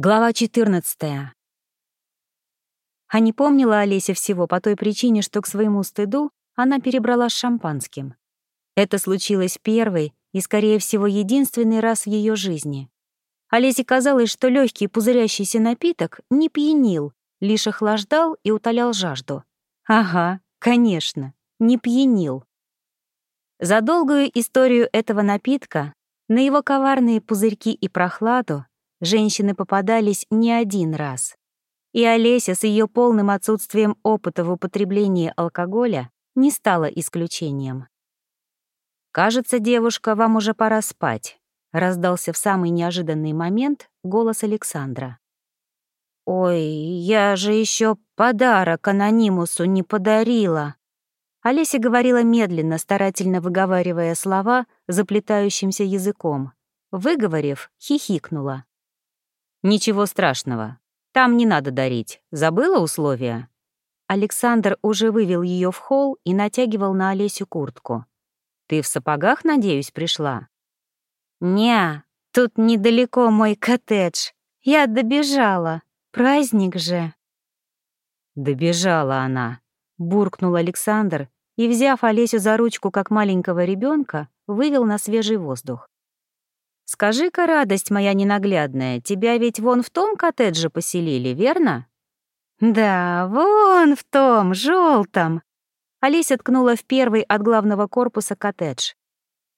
Глава 14. А не помнила Олеся всего по той причине, что к своему стыду она перебрала с шампанским. Это случилось первый и, скорее всего, единственный раз в ее жизни. Олесе казалось, что легкий пузырящийся напиток не пьянил, лишь охлаждал и утолял жажду. Ага, конечно, не пьянил. За долгую историю этого напитка, на его коварные пузырьки и прохладу, женщины попадались не один раз. И Олеся с ее полным отсутствием опыта в употреблении алкоголя не стала исключением. «Кажется, девушка, вам уже пора спать», — раздался в самый неожиданный момент голос Александра. «Ой, я же еще подарок анонимусу не подарила!» Олеся говорила медленно, старательно выговаривая слова заплетающимся языком. Выговорив, хихикнула. «Ничего страшного. Там не надо дарить. Забыла условия?» Александр уже вывел ее в холл и натягивал на Олесю куртку. «Ты в сапогах, надеюсь, пришла?» «Не, тут недалеко мой коттедж. Я добежала. Праздник же». «Добежала она», — буркнул Александр и, взяв Олесю за ручку, как маленького ребенка, вывел на свежий воздух. Скажи-ка, радость моя ненаглядная, тебя ведь вон в том коттедже поселили, верно? Да, вон в том, желтом. Олеся ткнула в первый от главного корпуса коттедж.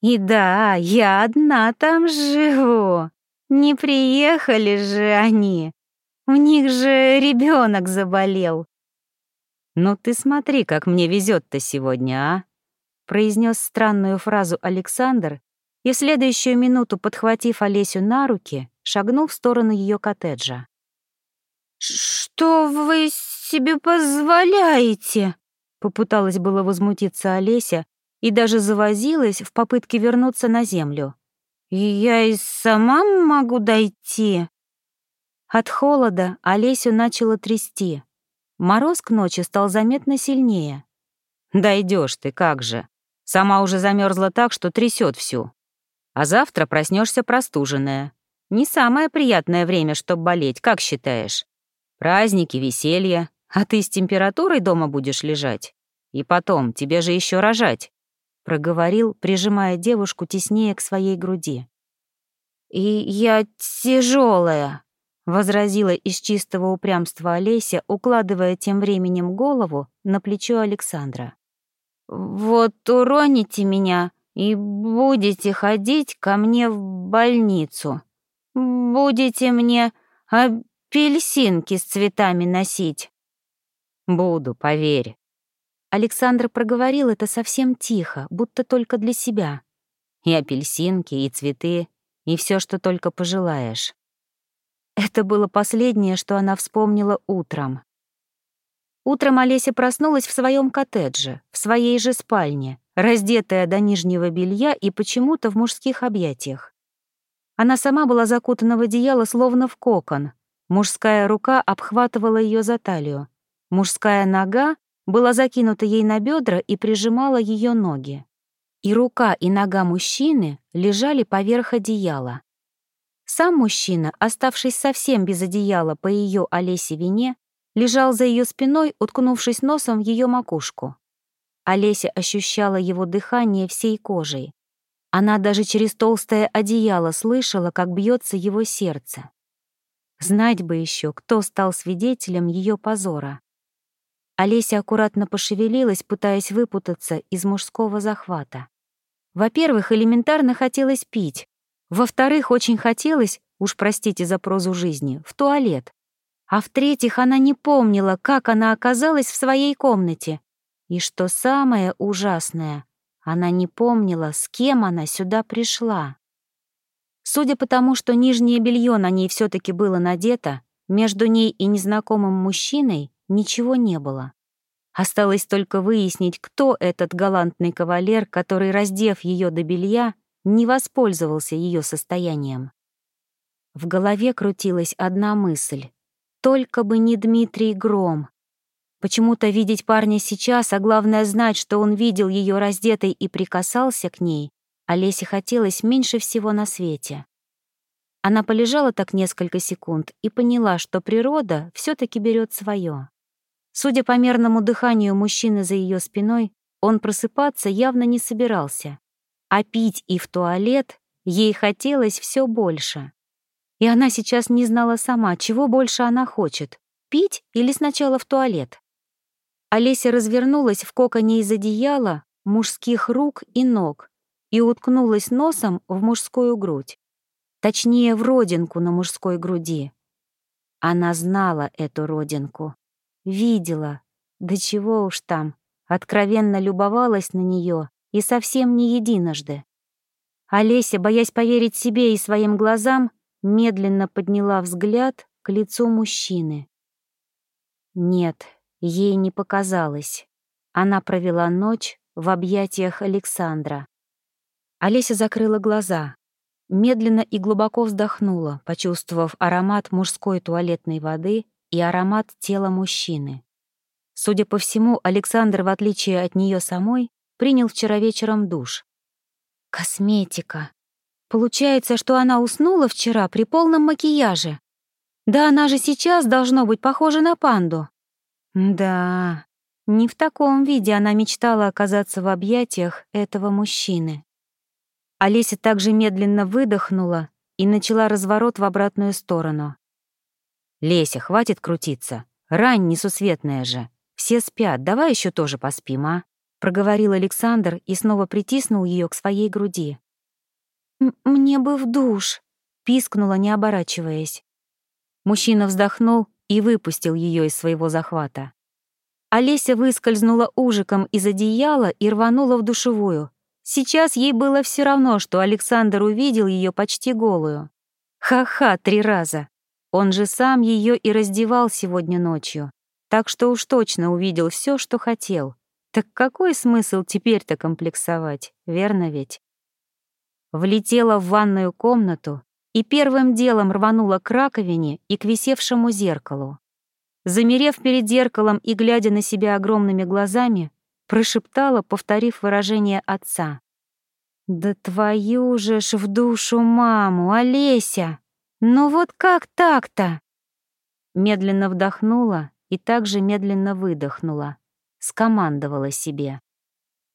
И да, я одна там живу. Не приехали же они. У них же ребенок заболел. Ну ты смотри, как мне везет-то сегодня, а? произнес странную фразу Александр и в следующую минуту, подхватив Олесю на руки, шагнул в сторону ее коттеджа. «Что вы себе позволяете?» Попыталась было возмутиться Олеся и даже завозилась в попытке вернуться на землю. «Я и сама могу дойти». От холода Олесю начало трясти. Мороз к ночи стал заметно сильнее. Дойдешь ты, как же. Сама уже замерзла так, что трясет всю. А завтра проснешься простуженная. Не самое приятное время, чтобы болеть, как считаешь? Праздники, веселье, а ты с температурой дома будешь лежать? И потом, тебе же еще рожать», — проговорил, прижимая девушку теснее к своей груди. «И я тяжелая, возразила из чистого упрямства Олеся, укладывая тем временем голову на плечо Александра. «Вот уроните меня, и будете ходить ко мне в больницу. Будете мне апельсинки с цветами носить. Буду, поверь. Александр проговорил это совсем тихо, будто только для себя. И апельсинки, и цветы, и все, что только пожелаешь. Это было последнее, что она вспомнила утром. Утром Олеся проснулась в своем коттедже, в своей же спальне, раздетая до нижнего белья и почему-то в мужских объятиях. Она сама была закутана в одеяло, словно в кокон. Мужская рука обхватывала ее за талию. Мужская нога была закинута ей на бедра и прижимала ее ноги. И рука, и нога мужчины лежали поверх одеяла. Сам мужчина, оставшись совсем без одеяла по ее Олесе вине, лежал за ее спиной, уткнувшись носом в ее макушку. Олеся ощущала его дыхание всей кожей. Она даже через толстое одеяло слышала, как бьется его сердце. Знать бы еще, кто стал свидетелем ее позора. Олеся аккуратно пошевелилась, пытаясь выпутаться из мужского захвата. Во-первых, элементарно хотелось пить. Во-вторых, очень хотелось, уж простите за прозу жизни, в туалет. А в-третьих, она не помнила, как она оказалась в своей комнате. И что самое ужасное, она не помнила, с кем она сюда пришла. Судя по тому, что нижнее белье на ней все таки было надето, между ней и незнакомым мужчиной ничего не было. Осталось только выяснить, кто этот галантный кавалер, который, раздев ее до белья, не воспользовался ее состоянием. В голове крутилась одна мысль. Только бы не Дмитрий Гром, Почему-то видеть парня сейчас, а главное знать, что он видел ее раздетой и прикасался к ней, Олесе хотелось меньше всего на свете. Она полежала так несколько секунд и поняла, что природа все таки берет свое. Судя по мерному дыханию мужчины за ее спиной, он просыпаться явно не собирался. А пить и в туалет ей хотелось все больше. И она сейчас не знала сама, чего больше она хочет — пить или сначала в туалет. Олеся развернулась в коконе из одеяла, мужских рук и ног и уткнулась носом в мужскую грудь. Точнее, в родинку на мужской груди. Она знала эту родинку. Видела. Да чего уж там. Откровенно любовалась на нее и совсем не единожды. Олеся, боясь поверить себе и своим глазам, медленно подняла взгляд к лицу мужчины. Нет, ей не показалось. Она провела ночь в объятиях Александра. Олеся закрыла глаза, медленно и глубоко вздохнула, почувствовав аромат мужской туалетной воды и аромат тела мужчины. Судя по всему, Александр, в отличие от нее самой, принял вчера вечером душ. Косметика. Получается, что она уснула вчера при полном макияже. Да она же сейчас должно быть похожа на панду. Да, не в таком виде она мечтала оказаться в объятиях этого мужчины. Олеся также медленно выдохнула и начала разворот в обратную сторону. «Леся, хватит крутиться. Рань несусветная же. Все спят, давай еще тоже поспим, а?» проговорил Александр и снова притиснул ее к своей груди. «Мне бы в душ», — пискнула, не оборачиваясь. Мужчина вздохнул и выпустил ее из своего захвата. Олеся выскользнула ужиком из одеяла и рванула в душевую, Сейчас ей было все равно, что Александр увидел ее почти голую. Ха-ха, три раза. Он же сам ее и раздевал сегодня ночью. Так что уж точно увидел все, что хотел. Так какой смысл теперь-то комплексовать, верно ведь? Влетела в ванную комнату и первым делом рванула к раковине и к висевшему зеркалу. Замерев перед зеркалом и глядя на себя огромными глазами, прошептала, повторив выражение отца. «Да твою же ж в душу маму, Олеся! Ну вот как так-то?» Медленно вдохнула и также медленно выдохнула. Скомандовала себе.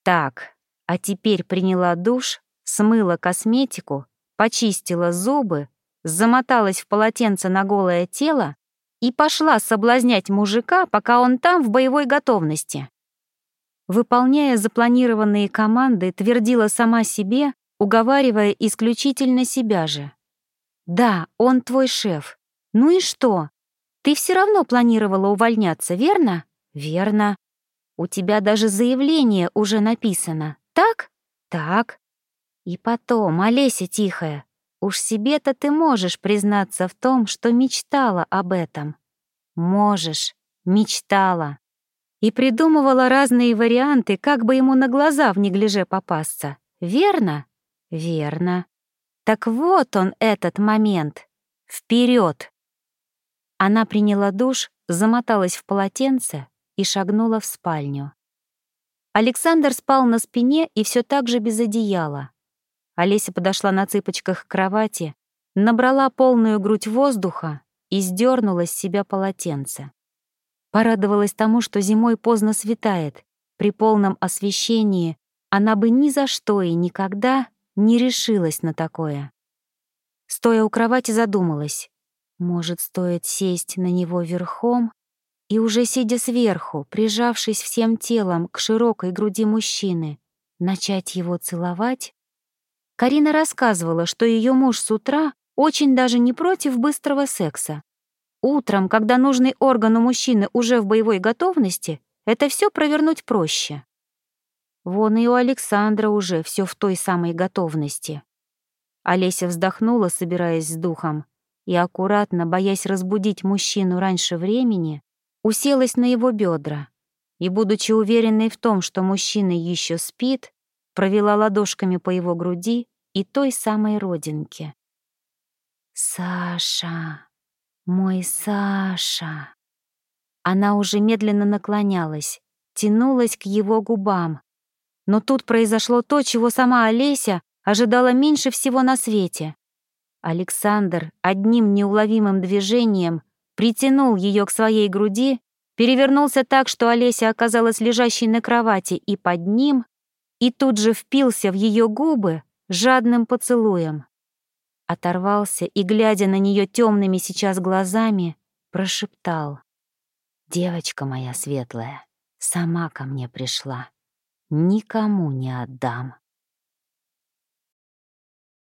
«Так, а теперь приняла душ, смыла косметику, почистила зубы, замоталась в полотенце на голое тело и пошла соблазнять мужика, пока он там в боевой готовности. Выполняя запланированные команды, твердила сама себе, уговаривая исключительно себя же. «Да, он твой шеф. Ну и что? Ты все равно планировала увольняться, верно?» «Верно. У тебя даже заявление уже написано. Так? Так. И потом, Олеся тихая, уж себе-то ты можешь признаться в том, что мечтала об этом. Можешь, мечтала и придумывала разные варианты, как бы ему на глаза в неглиже попасться. Верно? Верно. Так вот он, этот момент. Вперед! Она приняла душ, замоталась в полотенце и шагнула в спальню. Александр спал на спине и все так же без одеяла. Олеся подошла на цыпочках к кровати, набрала полную грудь воздуха и сдернула с себя полотенце. Порадовалась тому, что зимой поздно светает. При полном освещении она бы ни за что и никогда не решилась на такое. Стоя у кровати, задумалась. Может, стоит сесть на него верхом и уже сидя сверху, прижавшись всем телом к широкой груди мужчины, начать его целовать? Карина рассказывала, что ее муж с утра очень даже не против быстрого секса, Утром, когда нужный орган у мужчины уже в боевой готовности, это все провернуть проще. Вон и у Александра уже все в той самой готовности. Олеся вздохнула, собираясь с духом, и аккуратно, боясь разбудить мужчину раньше времени, уселась на его бедра и, будучи уверенной в том, что мужчина еще спит, провела ладошками по его груди и той самой родинке. «Саша!» «Мой Саша!» Она уже медленно наклонялась, тянулась к его губам. Но тут произошло то, чего сама Олеся ожидала меньше всего на свете. Александр одним неуловимым движением притянул ее к своей груди, перевернулся так, что Олеся оказалась лежащей на кровати и под ним, и тут же впился в ее губы жадным поцелуем. Оторвался и, глядя на нее темными сейчас глазами, прошептал. «Девочка моя светлая, сама ко мне пришла. Никому не отдам».